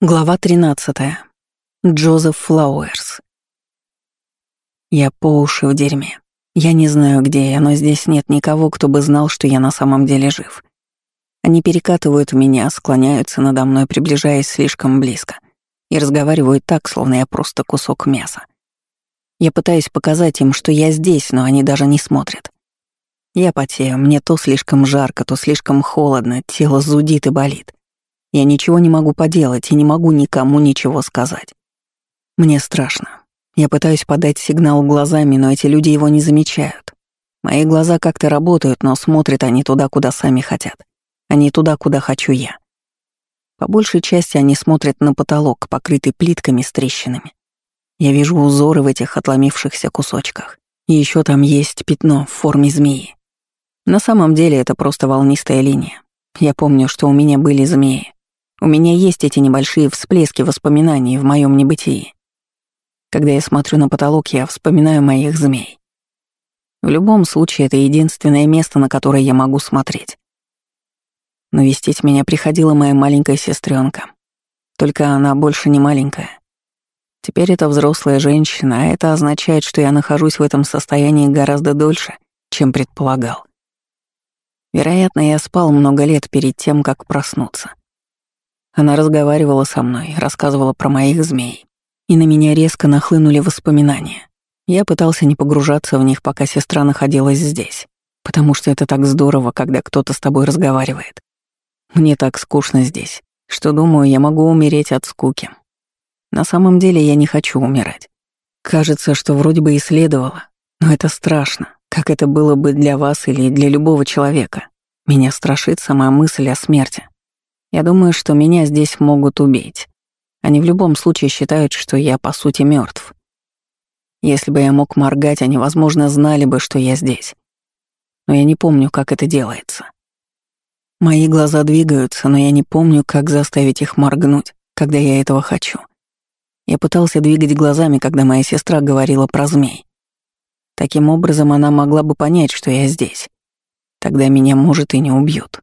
Глава 13. Джозеф Флауэрс. Я по уши в дерьме. Я не знаю, где я, но здесь нет никого, кто бы знал, что я на самом деле жив. Они перекатывают меня, склоняются надо мной, приближаясь слишком близко, и разговаривают так, словно я просто кусок мяса. Я пытаюсь показать им, что я здесь, но они даже не смотрят. Я потею, мне то слишком жарко, то слишком холодно, тело зудит и болит. Я ничего не могу поделать и не могу никому ничего сказать. Мне страшно. Я пытаюсь подать сигнал глазами, но эти люди его не замечают. Мои глаза как-то работают, но смотрят они туда, куда сами хотят, а не туда, куда хочу я. По большей части они смотрят на потолок, покрытый плитками с трещинами. Я вижу узоры в этих отломившихся кусочках. И еще там есть пятно в форме змеи. На самом деле это просто волнистая линия. Я помню, что у меня были змеи, у меня есть эти небольшие всплески воспоминаний в моем небытии. Когда я смотрю на потолок, я вспоминаю моих змей. В любом случае, это единственное место, на которое я могу смотреть. Навестить меня приходила моя маленькая сестренка. Только она больше не маленькая. Теперь это взрослая женщина, а это означает, что я нахожусь в этом состоянии гораздо дольше, чем предполагал. Вероятно, я спал много лет перед тем, как проснуться. Она разговаривала со мной, рассказывала про моих змей. И на меня резко нахлынули воспоминания. Я пытался не погружаться в них, пока сестра находилась здесь. Потому что это так здорово, когда кто-то с тобой разговаривает. Мне так скучно здесь, что думаю, я могу умереть от скуки. На самом деле я не хочу умирать. Кажется, что вроде бы и следовало, но это страшно, как это было бы для вас или для любого человека. Меня страшит сама мысль о смерти. Я думаю, что меня здесь могут убить. Они в любом случае считают, что я, по сути, мертв. Если бы я мог моргать, они, возможно, знали бы, что я здесь. Но я не помню, как это делается. Мои глаза двигаются, но я не помню, как заставить их моргнуть, когда я этого хочу. Я пытался двигать глазами, когда моя сестра говорила про змей. Таким образом, она могла бы понять, что я здесь. Тогда меня, может, и не убьют.